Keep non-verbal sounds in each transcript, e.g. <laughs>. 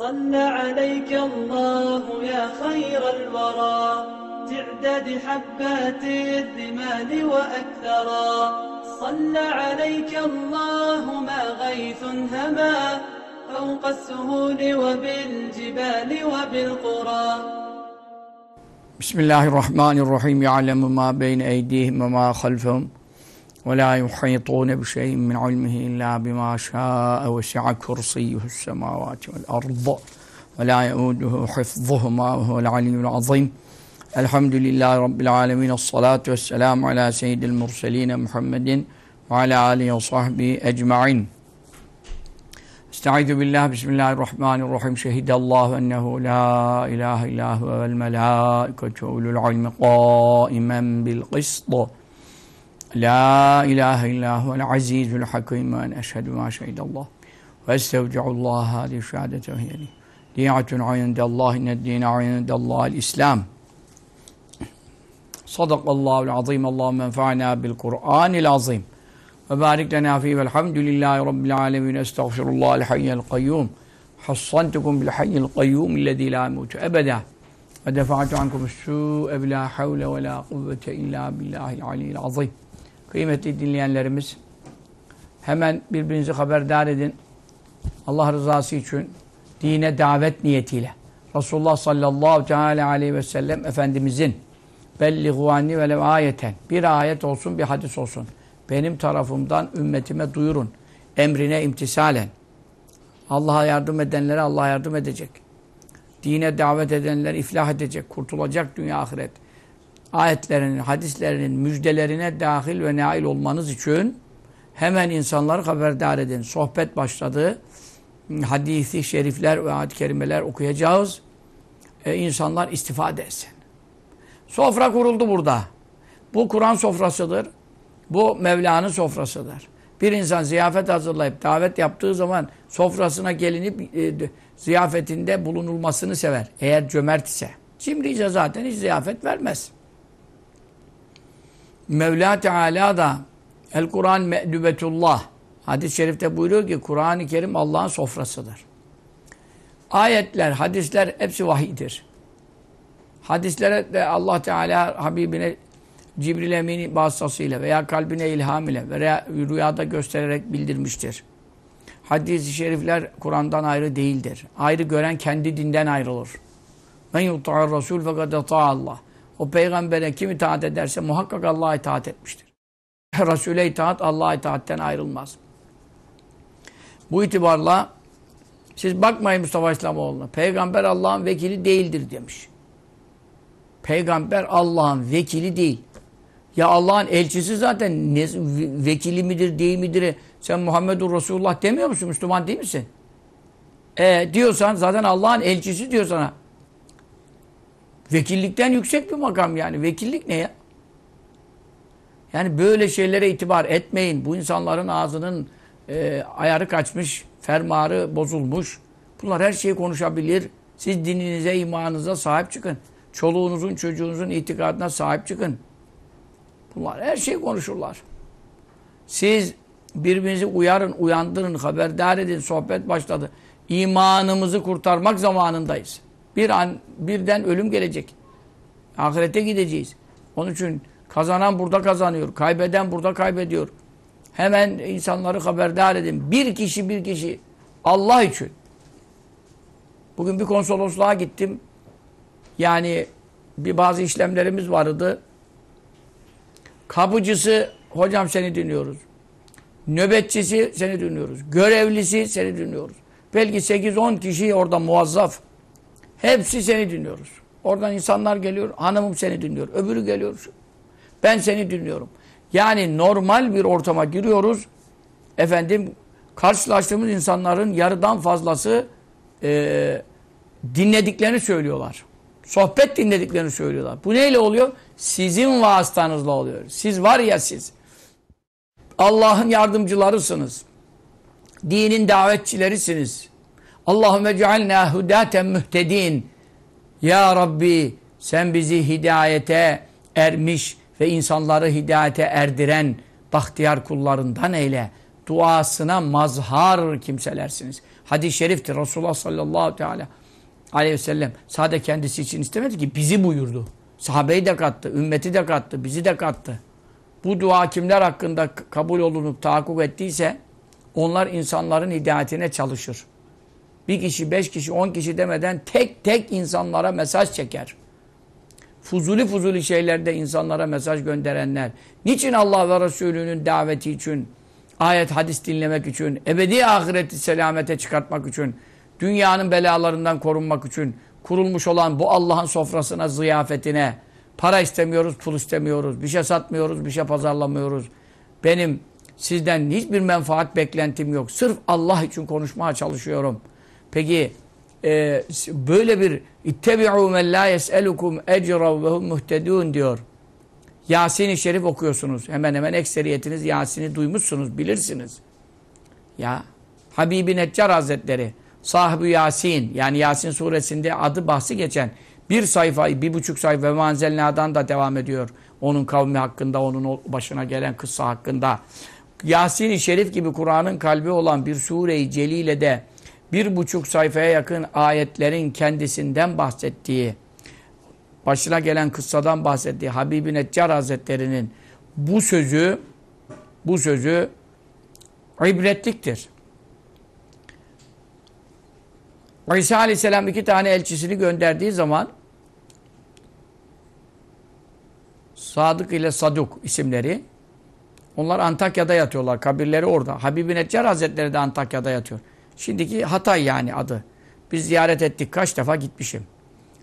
صلى عليك الله يا خير الورى. تعداد حبات الرمال وأكثرا. صلى عليك الله ما غيث هما. فوق السهول وبالجبال وبالقرى. بسم الله الرحمن الرحيم. يعلم ما بين أيديهم وما خلفهم. ولا يحيطون بشيء من علمه إلا بما شاء وسع كرسيه السماوات والأرض ولا يؤوده حفظهما وهو العلي العظيم. الحمد لله رب العالمين الصلاة والسلام على سيد المرسلين محمد وعلى آله وصحبه أجمعين. استعيذ بالله بسم الله الرحمن الرحيم. شهد الله أنه لا إله إلا هو والملائكة أولو العلم قائما بالقسط. لا إله إلا هو العزيز الحكيم وأن أشهد ما شهد الله. وأستودع الله هذه الشهادة وهي لي. ديعة عند الله إن الدين عند الله الإسلام. صدق الله العظيم. اللهم انفعنا بالقرآن العظيم. وبارك لنا فيه. والحمد لله رب العالمين. أستغفر الله الحي القيوم. حصنتكم بالحي القيوم الذي لا يموت أبدا. ودفعت عنكم السوء بلا حول ولا قوة إلا بالله العلي العظيم. Kıymetli dinleyenlerimiz hemen birbirinizi haberdar edin. Allah rızası için dine davet niyetiyle Resulullah sallallahu teala aleyhi ve sellem Efendimizin belliğu anni velev ayeten bir ayet olsun bir hadis olsun. Benim tarafımdan ümmetime duyurun. Emrine imtisalen. Allah'a yardım edenlere Allah yardım edecek. Dine davet edenler iflah edecek, kurtulacak dünya ahiret ayetlerinin, hadislerinin müjdelerine dahil ve nail olmanız için hemen insanları haberdar edin. Sohbet başladı. Hadisi şerifler ve ayet-i kerimeler okuyacağız. Ee, insanlar istifade etsin. Sofra kuruldu burada. Bu Kur'an sofrasıdır. Bu Mevla'nın sofrasıdır. Bir insan ziyafet hazırlayıp davet yaptığı zaman sofrasına gelinip e, ziyafetinde bulunulmasını sever. Eğer cömert ise. Cimrice zaten hiç ziyafet vermez. Mevla Teala da El Kur'an me'dübetullah hadis-i şerifte buyuruyor ki Kur'an-ı Kerim Allah'ın sofrasıdır. Ayetler, hadisler hepsi vahidir. Hadislere de Allah Teala Habibine Cibril Emin'i vasıtasıyla veya kalbine ilham ile veya rüyada göstererek bildirmiştir. Hadis-i şerifler Kur'an'dan ayrı değildir. Ayrı gören kendi dinden ayrılır. Men yuta'ar Resul fakat Allah. O peygambere kim itaat ederse muhakkak Allah'a itaat etmiştir. <laughs> Resul'e itaat Allah'a itaatten ayrılmaz. Bu itibarla siz bakmayın Mustafa İslamoğlu'na. Peygamber Allah'ın vekili değildir demiş. Peygamber Allah'ın vekili değil. Ya Allah'ın elçisi zaten ne, vekili midir değil midir? Sen Muhammedur Resulullah demiyor musun? Müslüman değil misin? E diyorsan zaten Allah'ın elçisi diyor sana. Vekillikten yüksek bir makam yani. Vekillik ne ya? Yani böyle şeylere itibar etmeyin. Bu insanların ağzının e, ayarı kaçmış, fermarı bozulmuş. Bunlar her şeyi konuşabilir. Siz dininize, imanınıza sahip çıkın. Çoluğunuzun, çocuğunuzun itikadına sahip çıkın. Bunlar her şeyi konuşurlar. Siz birbirinizi uyarın, uyandırın, haberdar edin. Sohbet başladı. İmanımızı kurtarmak zamanındayız. Bir an birden ölüm gelecek. Ahirete gideceğiz. Onun için kazanan burada kazanıyor. Kaybeden burada kaybediyor. Hemen insanları haberdar edin. Bir kişi bir kişi Allah için. Bugün bir konsolosluğa gittim. Yani bir bazı işlemlerimiz vardı. Kapıcısı hocam seni dinliyoruz. Nöbetçisi seni dinliyoruz. Görevlisi seni dinliyoruz. Belki 8-10 kişi orada muazzaf. Hepsi seni dinliyoruz. Oradan insanlar geliyor, hanımım seni dinliyor. Öbürü geliyor, ben seni dinliyorum. Yani normal bir ortama giriyoruz. Efendim, karşılaştığımız insanların yarıdan fazlası e, dinlediklerini söylüyorlar. Sohbet dinlediklerini söylüyorlar. Bu neyle oluyor? Sizin vasıtanızla oluyor. Siz var ya siz. Allah'ın yardımcılarısınız. Dinin davetçilerisiniz. Allahümme cealna hudaten mühtedin. Ya Rabbi sen bizi hidayete ermiş ve insanları hidayete erdiren bahtiyar kullarından eyle. Duasına mazhar kimselersiniz. Hadis-i şeriftir. Resulullah sallallahu teala aleyhi ve sellem sadece kendisi için istemedi ki bizi buyurdu. Sahabeyi de kattı, ümmeti de kattı, bizi de kattı. Bu dua kimler hakkında kabul olunup tahakkuk ettiyse onlar insanların hidayetine çalışır. Bir kişi, beş kişi, on kişi demeden tek tek insanlara mesaj çeker. Fuzuli fuzuli şeylerde insanlara mesaj gönderenler. Niçin Allah ve Resulü'nün daveti için, ayet hadis dinlemek için, ebedi ahireti selamete çıkartmak için, dünyanın belalarından korunmak için kurulmuş olan bu Allah'ın sofrasına, ziyafetine para istemiyoruz, pul istemiyoruz, bir şey satmıyoruz, bir şey pazarlamıyoruz. Benim sizden hiçbir menfaat beklentim yok. Sırf Allah için konuşmaya çalışıyorum. Peki e, böyle bir ittebi'u men la yes'elukum ecra ve hum muhtedun diyor. Yasin-i Şerif okuyorsunuz. Hemen hemen ekseriyetiniz Yasin'i duymuşsunuz, bilirsiniz. Ya Habibi Neccar Hazretleri sahibi Yasin yani Yasin suresinde adı bahsi geçen bir sayfa, bir buçuk sayfa ve Manzelna'dan da devam ediyor. Onun kavmi hakkında, onun başına gelen kıssa hakkında. Yasin-i Şerif gibi Kur'an'ın kalbi olan bir sure-i celile de bir buçuk sayfaya yakın ayetlerin kendisinden bahsettiği, başına gelen kıssadan bahsettiği Habibi Neccar Hazretleri'nin bu sözü, bu sözü ibretliktir. İsa Aleyhisselam iki tane elçisini gönderdiği zaman Sadık ile Saduk isimleri onlar Antakya'da yatıyorlar. Kabirleri orada. Habibi Neccar Hazretleri de Antakya'da yatıyor. Şimdiki Hatay yani adı. Biz ziyaret ettik. Kaç defa gitmişim.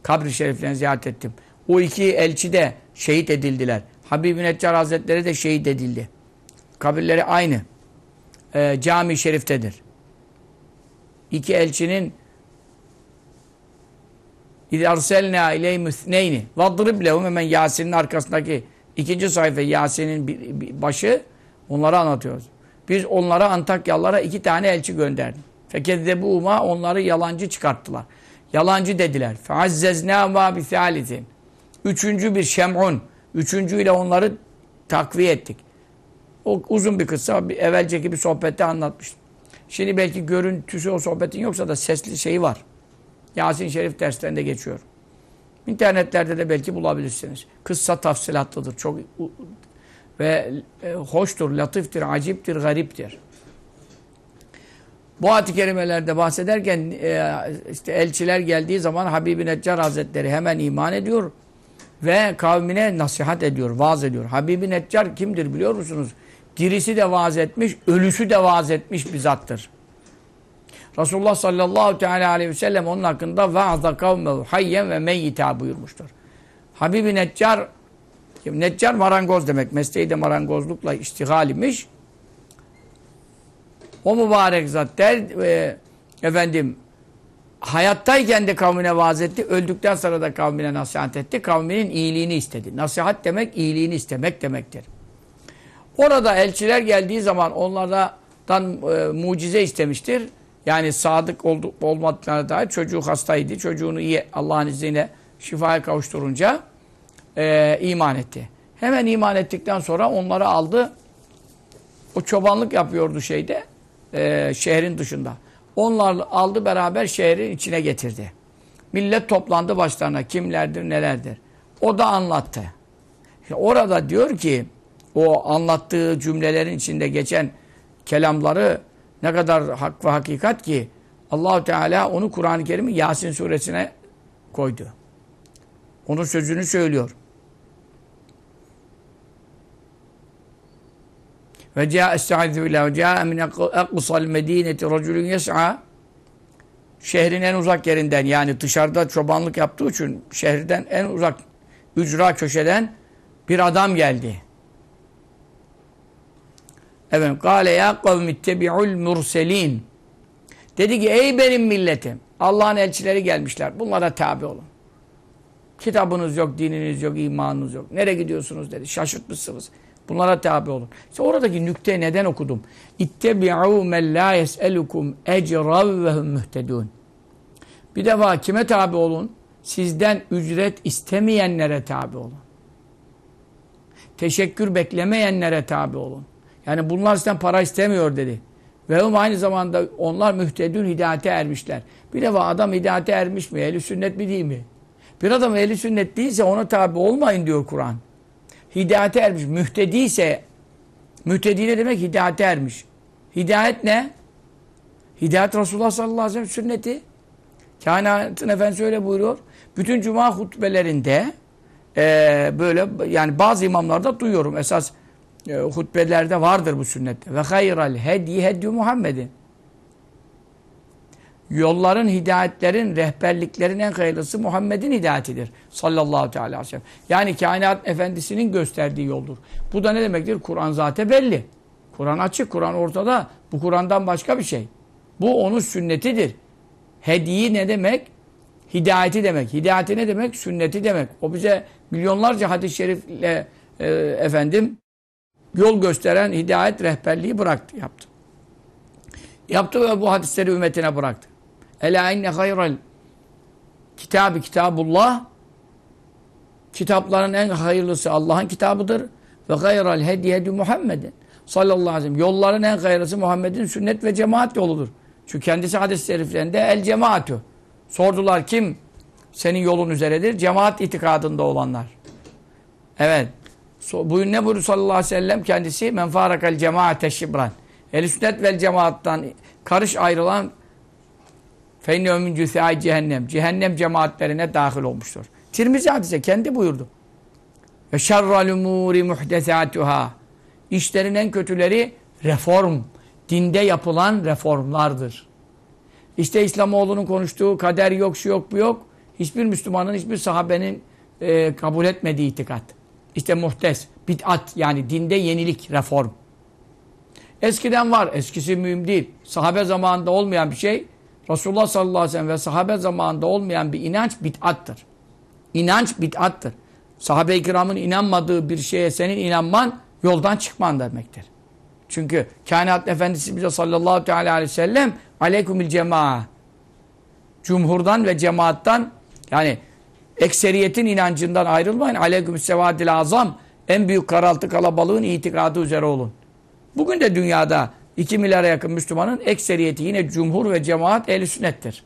Kabri şeriflerini ziyaret ettim. O iki elçi de şehit edildiler. Habibi Neccar Hazretleri de şehit edildi. Kabirleri aynı. Ee, cami şeriftedir. İki elçinin İzarselna ileyhim üthneyni vadrib lehum hemen Yasin'in arkasındaki ikinci sayfa Yasin'in başı onları anlatıyoruz. Biz onlara Antakyalılara iki tane elçi gönderdik. Fekezzebuhuma onları yalancı çıkarttılar. Yalancı dediler. Feazzeznâmâ bisâlisin. Üçüncü bir şem'un. Üçüncüyle onları takviye ettik. O uzun bir kıssa. Bir, evvelceki bir sohbette anlatmıştım. Şimdi belki görüntüsü o sohbetin yoksa da sesli şeyi var. Yasin Şerif derslerinde geçiyor. İnternetlerde de belki bulabilirsiniz. Kıssa tafsilatlıdır. Çok ve e, hoştur, latiftir, aciptir, gariptir. Bu ayet-i kerimelerde bahsederken e, işte elçiler geldiği zaman Habibi Neccar Hazretleri hemen iman ediyor ve kavmine nasihat ediyor, vaaz ediyor. Habibi Neccar kimdir biliyor musunuz? Dirisi de vaaz etmiş, ölüsü de vaaz etmiş bir zattır. Resulullah sallallahu teala aleyhi ve sellem onun hakkında vaazda kavmehu hayyen ve meyyita buyurmuştur. Habibi Neccar Neccar marangoz demek. Mesleği de marangozlukla iştihal imiş. O mübarek zat der e, efendim hayattayken de kavmine vaaz etti. Öldükten sonra da kavmine nasihat etti. Kavminin iyiliğini istedi. Nasihat demek iyiliğini istemek demektir. Orada elçiler geldiği zaman onlardan e, mucize istemiştir. Yani sadık oldu, olmadığına dair çocuğu hastaydı. Çocuğunu iyi Allah'ın izniyle şifaya kavuşturunca e, iman etti. Hemen iman ettikten sonra onları aldı. O çobanlık yapıyordu şeyde. E, şehrin dışında. Onlarla aldı beraber şehrin içine getirdi. Millet toplandı başlarına. Kimlerdir nelerdir. O da anlattı. İşte orada diyor ki o anlattığı cümlelerin içinde geçen kelamları ne kadar hak ve hakikat ki Allahu Teala onu Kur'an-ı Kerim'in Yasin suresine koydu. Onun sözünü söylüyor. Ve caa estaizu billah ve caa min aqsal medineti raculun yes'a şehrin en uzak yerinden yani dışarıda çobanlık yaptığı için şehirden en uzak ücra köşeden bir adam geldi. Evet, kâle ya kavmi ittebi'ul murselin. Dedi ki ey benim milletim. Allah'ın elçileri gelmişler. Bunlara tabi olun. Kitabınız yok, dininiz yok, imanınız yok. Nereye gidiyorsunuz dedi. Şaşırtmışsınız. Bunlara tabi olun. İşte oradaki nükte neden okudum? İttebi'u men la yes'elukum ecrav ve hum muhtedun. Bir defa kime tabi olun? Sizden ücret istemeyenlere tabi olun. Teşekkür beklemeyenlere tabi olun. Yani bunlar sizden para istemiyor dedi. Ve hum aynı zamanda onlar mühtedün hidayete ermişler. Bir defa adam hidayete ermiş mi? Ehli sünnet mi değil mi? Bir adam ehli sünnet değilse ona tabi olmayın diyor Kur'an. Hidayete ermiş. Mühtediyse mühtedi ne demek? Hidayete ermiş. Hidayet ne? Hidayet Resulullah sallallahu aleyhi ve sellem sünneti. Kainatın Efendisi öyle buyuruyor. Bütün cuma hutbelerinde e, böyle yani bazı imamlarda duyuyorum. Esas e, hutbelerde vardır bu sünnette. Ve hayral hedi hedi Muhammedin. Yolların, hidayetlerin, rehberliklerin en hayırlısı Muhammed'in hidayetidir. Sallallahu teala aleyhi ve sellem. Yani kainat efendisinin gösterdiği yoldur. Bu da ne demektir? Kur'an zaten belli. Kur'an açık, Kur'an ortada. Bu Kur'an'dan başka bir şey. Bu onun sünnetidir. Hediyi ne demek? Hidayeti demek. Hidayeti ne demek? Sünneti demek. O bize milyonlarca hadis-i şerifle e, efendim yol gösteren hidayet rehberliği bıraktı, yaptı. Yaptı ve bu hadisleri ümmetine bıraktı. Ela inne hayral kitabı kitabullah kitapların en hayırlısı Allah'ın kitabıdır ve hayral hedi hedi Muhammedin sallallahu aleyhi ve sellem yolların en hayırlısı Muhammed'in sünnet ve cemaat yoludur. Çünkü kendisi hadis-i şeriflerinde el cemaatü. Sordular kim senin yolun üzeredir? Cemaat itikadında olanlar. Evet. So, bugün ne buyuruyor sallallahu aleyhi ve sellem? Kendisi men farakal cemaate şibran. El sünnet vel cemaattan karış ayrılan feyne ömün cüthâi cehennem. Cehennem cemaatlerine dahil olmuştur. Tirmizi hadise kendi buyurdu. Ve şerrel umûri muhdesâtuhâ. İşlerin en kötüleri reform. Dinde yapılan reformlardır. İşte İslamoğlu'nun konuştuğu kader yok, şu yok, bu yok. Hiçbir Müslümanın, hiçbir sahabenin e, kabul etmediği itikat. İşte muhtes, bid'at yani dinde yenilik, reform. Eskiden var, eskisi mühim değil. Sahabe zamanında olmayan bir şey, Resulullah sallallahu aleyhi ve sellem ve sahabe zamanında olmayan bir inanç bid'attır. İnanç bid'attır. Sahabe-i kiramın inanmadığı bir şeye senin inanman yoldan çıkman demektir. Çünkü kainat efendisi bize sallallahu teala aleyhi ve sellem aleykumil cema'a cumhurdan ve cemaattan yani ekseriyetin inancından ayrılmayın. Aleyküm sevadil azam en büyük karaltı kalabalığın itikadı üzere olun. Bugün de dünyada 2 milyara yakın Müslümanın ekseriyeti yine cumhur ve cemaat ehl sünnettir.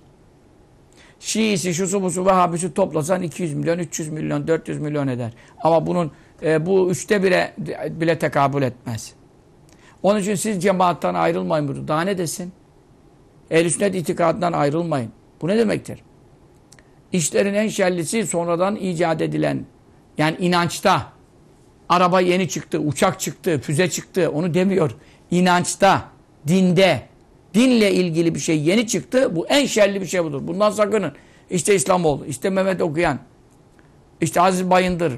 Şiisi, şusu, busu, Vehhabisi toplasan 200 milyon, 300 milyon, 400 milyon eder. Ama bunun e, bu üçte bile, bile tekabül etmez. Onun için siz cemaattan ayrılmayın burada. Daha ne desin? Ehl-i sünnet itikadından ayrılmayın. Bu ne demektir? İşlerin en şerlisi sonradan icat edilen yani inançta araba yeni çıktı, uçak çıktı, füze çıktı onu demiyor. İnançta, dinde, dinle ilgili bir şey yeni çıktı. Bu en şerli bir şey budur. Bundan sakının. İşte İslamoğlu, işte Mehmet Okuyan, işte Aziz Bayındır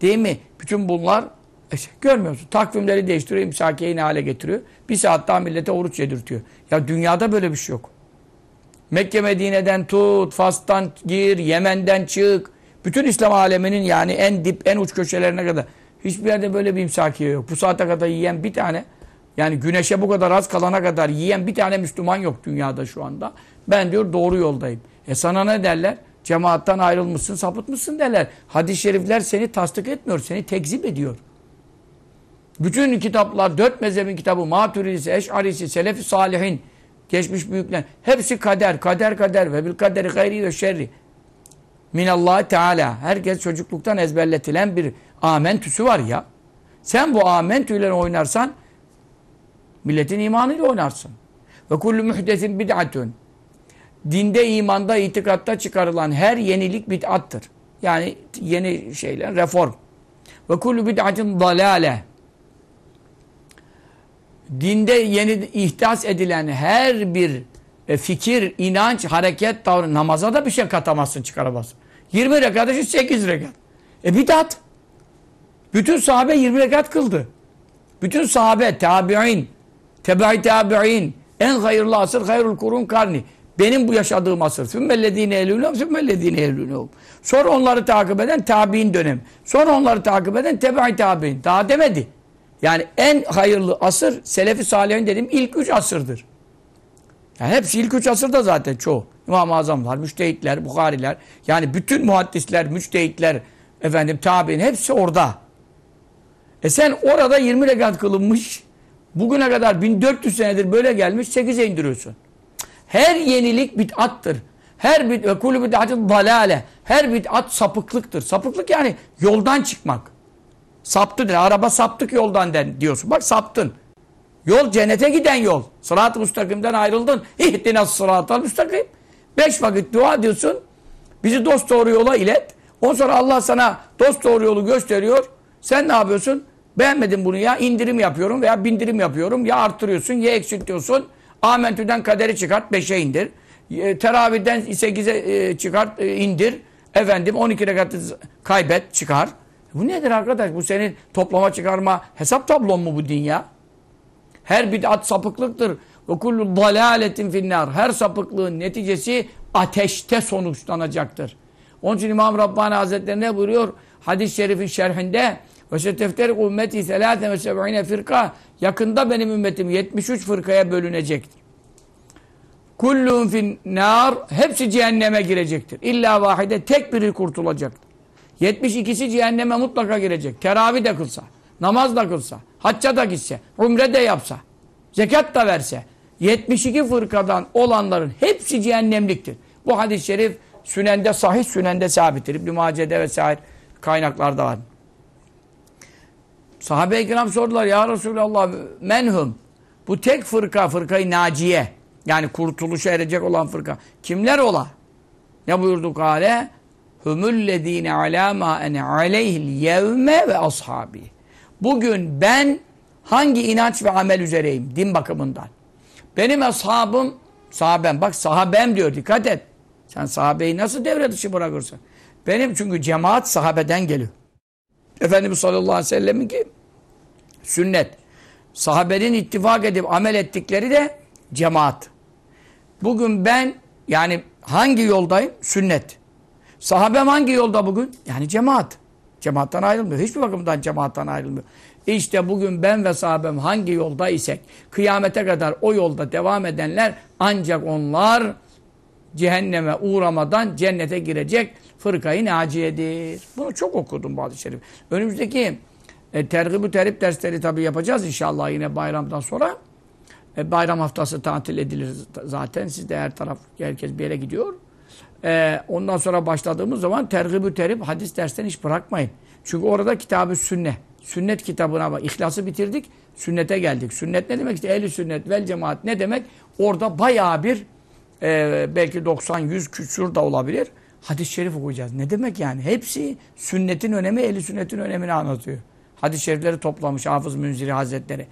değil mi? Bütün bunlar işte görmüyorsun. Takvimleri değiştiriyor, imsakiyeyi ne hale getiriyor. Bir saat daha millete oruç yedirtiyor. Ya dünyada böyle bir şey yok. Mekke Medine'den tut, Fas'tan gir, Yemen'den çık. Bütün İslam aleminin yani en dip, en uç köşelerine kadar. Hiçbir yerde böyle bir imsakiye yok. Bu saate kadar yiyen bir tane, yani güneşe bu kadar az kalana kadar yiyen bir tane Müslüman yok dünyada şu anda. Ben diyor doğru yoldayım. E sana ne derler? Cemaattan ayrılmışsın, sapıtmışsın derler. Hadis-i şerifler seni tasdik etmiyor, seni tekzip ediyor. Bütün kitaplar, dört mezhebin kitabı, Maturidisi, Eş'arisi, Selefi Salihin, geçmiş büyükler, hepsi kader, kader kader ve bil kaderi gayri ve şerri. Minallah Teala. Herkes çocukluktan ezberletilen bir amentüsü var ya. Sen bu amentüyle oynarsan, milletin imanıyla oynarsın. Ve kullu muhdesin bid'atun. Dinde, imanda, itikatta çıkarılan her yenilik bid'attır. Yani yeni şeyler, reform. Ve kullu bid'atin dalale dinde yeni ihdas edilen her bir e, fikir, inanç, hareket, tavrı, namaza da bir şey katamazsın, çıkaramazsın. 20 rekat, 8 rekat. E bidat. Bütün sahabe 20 rekat kıldı. Bütün sahabe, tabi'in, tebai tabi'in, en hayırlı asır, hayrul kurun karni. Benim bu yaşadığım asır. Sümmellezine elûnehum, sümmellezine elûnehum. Sonra onları takip eden tabi'in dönem. Sonra onları takip eden tebai tabi'in. Daha demedi. Yani en hayırlı asır Selefi Salih'in dediğim ilk üç asırdır. Yani hepsi ilk üç asırda zaten çoğu. İmam-ı Azamlar, Müştehitler, Bukhariler. Yani bütün muhaddisler, Müştehitler, efendim tabi'in hepsi orada. E sen orada 20 rekat kılınmış Bugüne kadar 1400 senedir böyle gelmiş 8'e indiriyorsun. Her yenilik bid'attır. Her bid ve kulü bid'atin dalale. Her bid'at sapıklıktır. Sapıklık yani yoldan çıkmak. Saptı der. Araba saptık yoldan den diyorsun. Bak saptın. Yol cennete giden yol. Sırat-ı müstakimden ayrıldın. İhtinas sıratal müstakim. Beş vakit dua diyorsun. Bizi dost doğru yola ilet. Ondan sonra Allah sana dost doğru yolu gösteriyor. Sen ne yapıyorsun? Beğenmedim bunu ya indirim yapıyorum veya bindirim yapıyorum. Ya arttırıyorsun ya eksiltiyorsun. Amentü'den kaderi çıkart beşe indir. E, teravihden sekize e, çıkart e, indir. Efendim 12 rekatı kaybet çıkar. Bu nedir arkadaş? Bu senin toplama çıkarma hesap tablon mu bu din ya? Her bid'at sapıklıktır. Ve kullu dalaletin finnar. Her sapıklığın neticesi ateşte sonuçlanacaktır. Onun için İmam Rabbani Hazretleri ne buyuruyor? Hadis-i şerifin şerhinde ve setefterik ümmeti selâten ve seb'ine firka yakında benim ümmetim 73 fırkaya bölünecektir. Kullun finnar hepsi cehenneme girecektir. İlla vahide tek biri kurtulacaktır. 72'si cehenneme mutlaka girecek. Teravih de kılsa, namaz da kılsa, hacca da gitse, umre de yapsa, zekat da verse, 72 fırkadan olanların hepsi cehennemliktir. Bu hadis-i şerif Sünende sahih, Sünende sabittir. İbn-i Mace'de vesaire kaynaklarda var. Sahabe-i kiram sordular ya Resulallah menhum. Bu tek fırka, fırkayı naciye. Yani kurtuluşa erecek olan fırka. Kimler ola? Ne buyurdu kale? Humullezine alâ mâ ene aleyhil yevme ve ashabi. Bugün ben hangi inanç ve amel üzereyim din bakımından. Benim ashabım, sahabem, bak sahabem diyor dikkat et. Sen sahabeyi nasıl devre dışı bırakırsın? Benim çünkü cemaat sahabeden geliyor. Efendimiz sallallahu aleyhi ve sellemin ki sünnet. Sahabenin ittifak edip amel ettikleri de cemaat. Bugün ben yani hangi yoldayım? Sünnet. Sahabem hangi yolda bugün? Yani cemaat. Cemaattan ayrılmıyor. Hiçbir bakımdan cemaattan ayrılmıyor. İşte bugün ben ve sahabem hangi yolda isek kıyamete kadar o yolda devam edenler ancak onlar cehenneme uğramadan cennete girecek fırkayı naciyedir. Bunu çok okudum bazı şerif. Önümüzdeki e, tergib-ü terip dersleri tabi yapacağız inşallah yine bayramdan sonra. E, bayram haftası tatil edilir zaten. Siz de her taraf, herkes bir yere gidiyor. E, ondan sonra başladığımız zaman tergib-ü terip hadis derslerini hiç bırakmayın. Çünkü orada kitabı sünne. Sünnet kitabına bak. İhlası bitirdik. Sünnete geldik. Sünnet ne demek? İşte ehli sünnet vel cemaat ne demek? Orada bayağı bir e, belki 90-100 küsur da olabilir. Hadis-i şerif okuyacağız. Ne demek yani? Hepsi sünnetin önemi, ehli sünnetin önemini anlatıyor. Hadis-i şerifleri toplamış Hafız Münziri Hazretleri.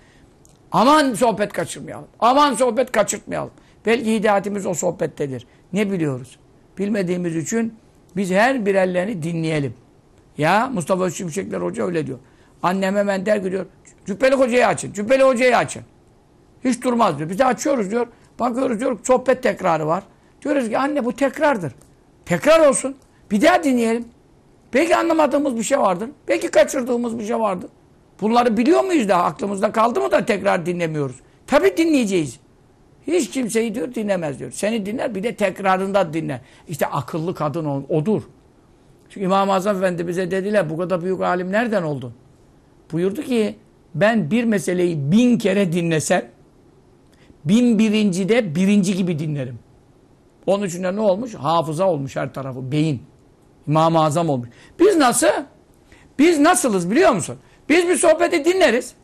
Aman sohbet kaçırmayalım. Aman sohbet kaçırtmayalım. Belki hidayetimiz o sohbettedir. Ne biliyoruz? Bilmediğimiz için biz her birerlerini dinleyelim. Ya Mustafa Şimşekler Hoca öyle diyor. Annem hemen der ki diyor, Cübbeli Hoca'yı açın, Cübbeli Hoca'yı açın. Hiç durmaz diyor. Biz de açıyoruz diyor. Bakıyoruz diyor sohbet tekrarı var. Diyoruz ki anne bu tekrardır. Tekrar olsun. Bir daha dinleyelim. Belki anlamadığımız bir şey vardır. Belki kaçırdığımız bir şey vardır. Bunları biliyor muyuz da aklımızda kaldı mı da tekrar dinlemiyoruz. Tabii dinleyeceğiz. Hiç kimseyi diyor dinlemez diyor. Seni dinler bir de tekrarında dinler. İşte akıllı kadın odur. Çünkü İmam-ı Azam Efendi bize dediler bu kadar büyük alim nereden oldun? Buyurdu ki ben bir meseleyi bin kere dinlesem bin birincide birinci gibi dinlerim. Onun için de ne olmuş? Hafıza olmuş her tarafı. Beyin. İmam-ı Azam olmuş. Biz nasıl? Biz nasılız biliyor musun? Biz bir sohbeti dinleriz.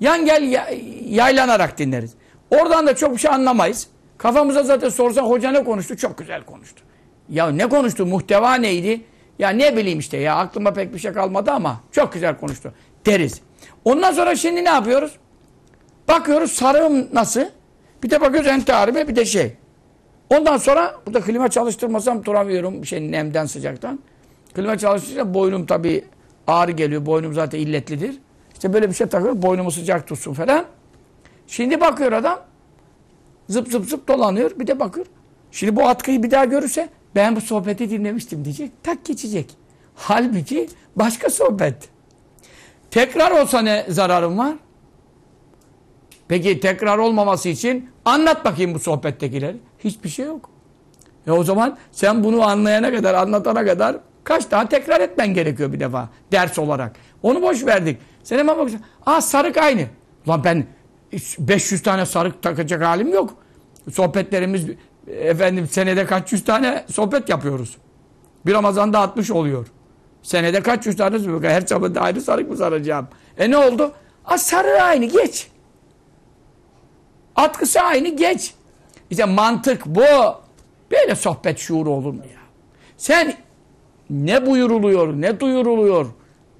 Yan gel yaylanarak dinleriz. Oradan da çok bir şey anlamayız. Kafamıza zaten sorsan hoca ne konuştu? Çok güzel konuştu. Ya ne konuştu? Muhteva neydi? Ya ne bileyim işte ya aklıma pek bir şey kalmadı ama çok güzel konuştu deriz. Ondan sonra şimdi ne yapıyoruz? Bakıyoruz sarığım nasıl? Bir de bakıyoruz entaribe bir de şey. Ondan sonra burada klima çalıştırmasam duramıyorum şey nemden sıcaktan. Klima çalıştırınca boynum tabii ağrı geliyor. Boynum zaten illetlidir. İşte böyle bir şey takıyor. Boynumu sıcak tutsun falan. Şimdi bakıyor adam. Zıp zıp zıp dolanıyor. Bir de bakıyor. Şimdi bu atkıyı bir daha görürse ben bu sohbeti dinlemiştim diyecek. Tak geçecek. Halbuki başka sohbet. Tekrar olsa ne zararım var? Peki tekrar olmaması için anlat bakayım bu sohbettekileri. Hiçbir şey yok. E o zaman sen bunu anlayana kadar, anlatana kadar kaç daha tekrar etmen gerekiyor bir defa ders olarak. Onu boş verdik. Sen hemen bakıyorsun. Aa sarık aynı. Ulan ben 500 tane sarık takacak halim yok. Sohbetlerimiz efendim senede kaç yüz tane sohbet yapıyoruz. Bir Ramazan'da 60 oluyor. Senede kaç yüz tane sohbet. Her sabah ayrı sarık mı saracağım? E ne oldu? A sarı aynı geç. Atkısı aynı geç. İşte mantık bu. Böyle sohbet şuuru olur mu ya? Sen ne buyuruluyor, ne duyuruluyor?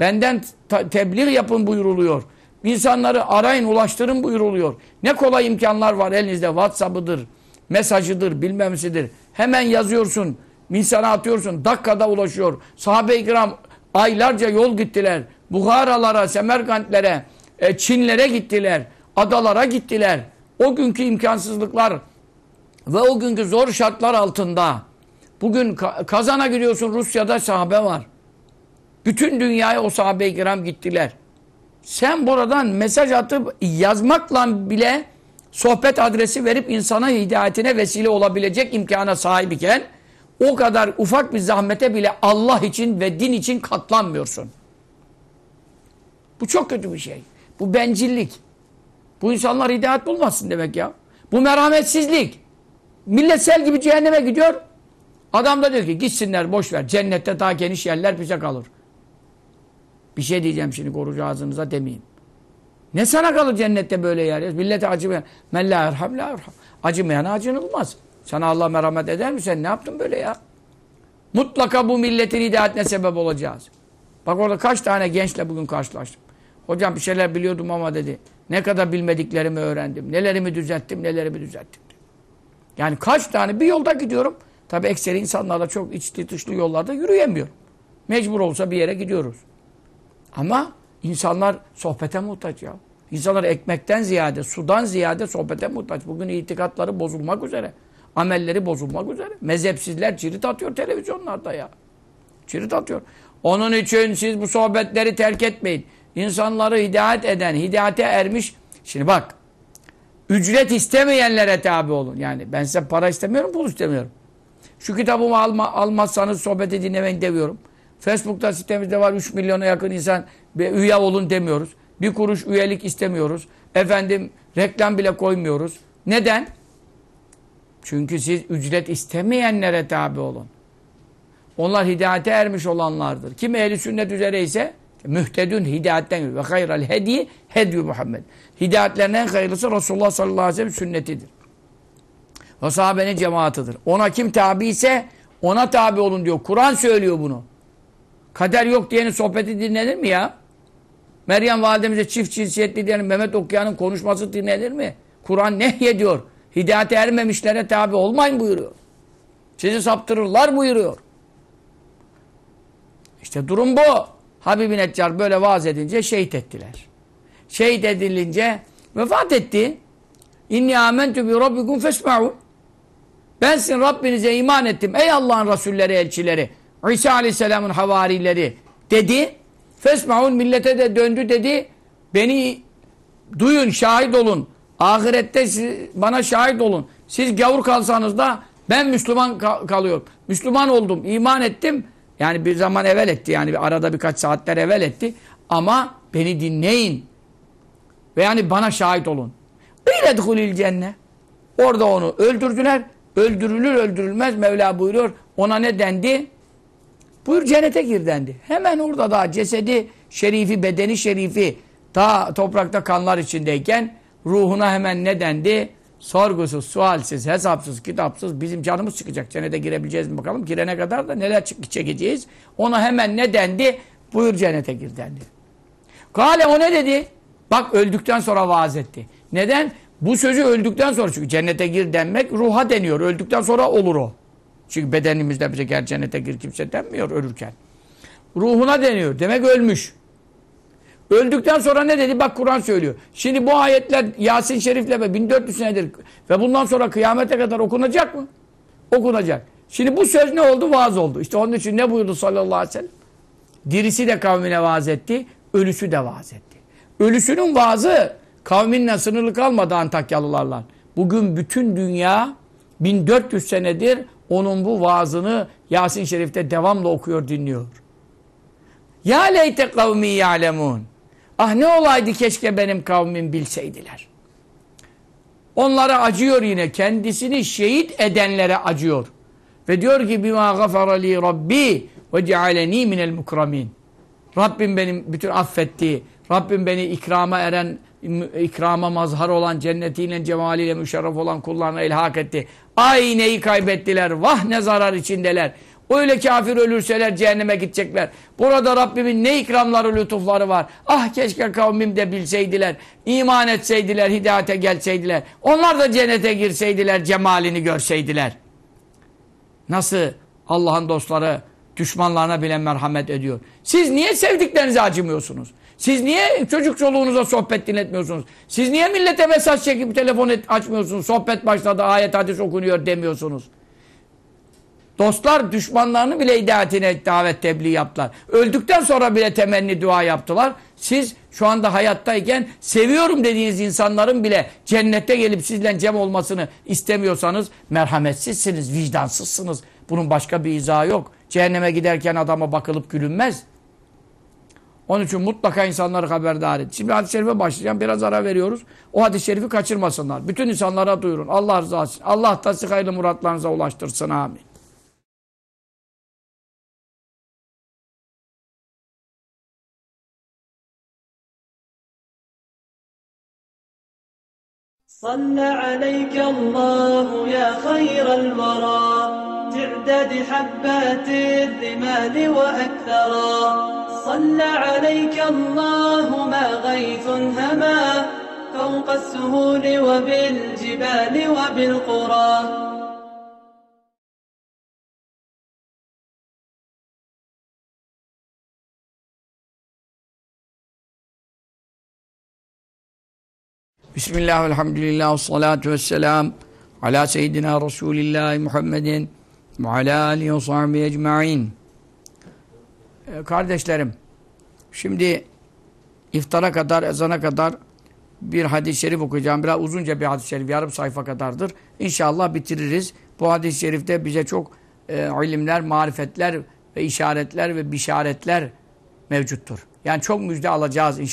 Benden tebliğ yapın buyuruluyor. İnsanları arayın, ulaştırın buyuruluyor. Ne kolay imkanlar var elinizde. WhatsApp'ıdır, mesajıdır, bilmemsidir. Hemen yazıyorsun, insana atıyorsun, dakikada ulaşıyor. Sahabe-i kiram aylarca yol gittiler. Buharalara, Semerkantlere, e, Çinlere gittiler. Adalara gittiler. O günkü imkansızlıklar ve o günkü zor şartlar altında bugün Kazan'a giriyorsun Rusya'da sahabe var. Bütün dünyaya o sahabe-i kiram gittiler. Sen buradan mesaj atıp yazmakla bile sohbet adresi verip insana hidayetine vesile olabilecek imkana sahip iken o kadar ufak bir zahmete bile Allah için ve din için katlanmıyorsun. Bu çok kötü bir şey. Bu bencillik. Bu insanlar hidayet bulmasın demek ya. Bu merhametsizlik. Millet sel gibi cehenneme gidiyor. Adam da diyor ki gitsinler boş ver. Cennette daha geniş yerler bize kalır. Bir şey diyeceğim şimdi korucu ağzınıza demeyeyim. Ne sana kalır cennette böyle yer? Millete acımayan. Men la erham la erham. Acımayana acınılmaz. Sana Allah merhamet eder mi? Sen ne yaptın böyle ya? Mutlaka bu milletin hidayetine sebep olacağız. Bak orada kaç tane gençle bugün karşılaştım. Hocam bir şeyler biliyordum ama dedi. Ne kadar bilmediklerimi öğrendim. Nelerimi düzelttim, nelerimi düzelttim. Yani kaç tane bir yolda gidiyorum. Tabi ekseri insanlarla çok içli dışlı yollarda yürüyemiyor. Mecbur olsa bir yere gidiyoruz. Ama insanlar sohbete muhtaç ya. İnsanlar ekmekten ziyade, sudan ziyade sohbete muhtaç. Bugün itikatları bozulmak üzere. Amelleri bozulmak üzere. Mezhepsizler cirit atıyor televizyonlarda ya. Cirit atıyor. Onun için siz bu sohbetleri terk etmeyin. İnsanları hidayet eden, hidayete ermiş. Şimdi bak, ücret istemeyenlere tabi olun. Yani ben size para istemiyorum, pul istemiyorum. Şu kitabımı alma, almazsanız sohbeti dinlemeyin demiyorum. Facebook'ta sitemizde var 3 milyona yakın insan üye olun demiyoruz. Bir kuruş üyelik istemiyoruz. Efendim reklam bile koymuyoruz. Neden? Çünkü siz ücret istemeyenlere tabi olun. Onlar hidayete ermiş olanlardır. Kim ehli sünnet üzere ise mühtedün hidayetten ve hayral hedi hedyu Muhammed. Hidayetlerin en hayırlısı Resulullah sallallahu aleyhi ve sellem sünnetidir. Ve sahabenin cemaatıdır. Ona kim tabi ise ona tabi olun diyor. Kur'an söylüyor bunu. Kader yok diyenin sohbeti dinlenir mi ya? Meryem validemize çift cinsiyetli diyenin Mehmet Okuyan'ın konuşması dinlenir mi? Kur'an nehyediyor. Hidayete ermemişlere tabi olmayın buyuruyor. Sizi saptırırlar buyuruyor. İşte durum bu. Habib-i böyle vaaz edince şehit ettiler. Şehit edilince vefat etti. İnni amentu bi rabbikum fesma'un. Ben sizin Rabbinize iman ettim. Ey Allah'ın Resulleri, elçileri. İsa Aleyhisselam'ın havarileri dedi. Fesma'un millete de döndü dedi. Beni duyun, şahit olun. Ahirette siz, bana şahit olun. Siz gavur kalsanız da ben Müslüman kal kalıyorum. Müslüman oldum, iman ettim. Yani bir zaman evvel etti. Yani bir arada birkaç saatler evvel etti. Ama beni dinleyin. Ve yani bana şahit olun. İledhulil cennet. Orada onu öldürdüler. Öldürülür öldürülmez Mevla buyuruyor. Ona ne dendi? Buyur cennete gir dendi. Hemen orada da cesedi şerifi, bedeni şerifi daha toprakta kanlar içindeyken ruhuna hemen ne dendi? Sorgusuz, sualsiz, hesapsız, kitapsız bizim canımız çıkacak. Cennete girebileceğiz mi bakalım? Girene kadar da neler çekeceğiz? Ona hemen ne dendi? Buyur cennete gir dendi. Kale o ne dedi? Bak öldükten sonra vaaz etti. Neden? Bu sözü öldükten sonra çünkü cennete gir denmek ruha deniyor. Öldükten sonra olur o. Çünkü bedenimizde bize gel cennete gir kimse denmiyor ölürken. Ruhuna deniyor. Demek ölmüş. Öldükten sonra ne dedi? Bak Kur'an söylüyor. Şimdi bu ayetler Yasin Şerif'le 1400 senedir ve bundan sonra kıyamete kadar okunacak mı? Okunacak. Şimdi bu söz ne oldu? Vaaz oldu. İşte onun için ne buyurdu sallallahu aleyhi ve sellem? Dirisi de kavmine vaaz etti, ölüsü de vaaz etti. Ölüsünün vaazı kavminle sınırlı kalmadı Antakyalılarla. Bugün bütün dünya 1400 senedir onun bu vaazını Yasin Şerif'te devamlı okuyor, dinliyor. Ya leyte kavmi ya'lemun. Ah ne olaydı keşke benim kavmim bilseydiler. Onlara acıyor yine. Kendisini şehit edenlere acıyor. Ve diyor ki bima gafara li rabbi ve cealeni minel mukramin. Rabbim benim bütün affettiği, Rabbim beni ikrama eren, ikrama mazhar olan, cennetiyle, cemaliyle müşerref olan kullarına ilhak etti. Ay neyi kaybettiler, vah ne zarar içindeler. Öyle kafir ölürseler cehenneme gidecekler. Burada Rabbimin ne ikramları, lütufları var. Ah keşke kavmim de bilseydiler, iman etseydiler, hidayete gelseydiler. Onlar da cennete girseydiler, cemalini görseydiler. Nasıl Allah'ın dostları düşmanlarına bile merhamet ediyor. Siz niye sevdiklerinize acımıyorsunuz? Siz niye çocuk çoluğunuza sohbet dinletmiyorsunuz? Siz niye millete mesaj çekip telefon açmıyorsunuz? Sohbet başladı, ayet hadis okunuyor demiyorsunuz. Dostlar düşmanlarını bile hidayetine davet tebliğ yaptılar. Öldükten sonra bile temenni dua yaptılar. Siz şu anda hayattayken seviyorum dediğiniz insanların bile cennette gelip sizle cem olmasını istemiyorsanız merhametsizsiniz, vicdansızsınız. Bunun başka bir izahı yok. Cehenneme giderken adama bakılıp gülünmez. Onun için mutlaka insanları haberdar et. Şimdi hadis-i şerife başlayacağım. Biraz ara veriyoruz. O hadis-i şerifi kaçırmasınlar. Bütün insanlara duyurun. Allah rızası için. Allah sizi hayırlı muratlarınıza ulaştırsın. Amin. صلى عليك الله يا خير الورى. تعداد حبات الرمال وأكثرا. صلى عليك الله ما غيث هما. فوق السهول وبالجبال وبالقرى. Bismillah, elhamdülillah, salatu vesselam ala seyyidina Resulillah Muhammedin ve ala alihi ve sahbihi ecma'in. Ee, Kardeşlerim, şimdi iftara kadar, ezana kadar bir hadis-i şerif okuyacağım. Biraz uzunca bir hadis-i şerif, yarım sayfa kadardır. İnşallah bitiririz. Bu hadis-i şerifte bize çok e, ilimler, marifetler ve işaretler ve bişaretler mevcuttur. Yani çok müjde alacağız inşallah.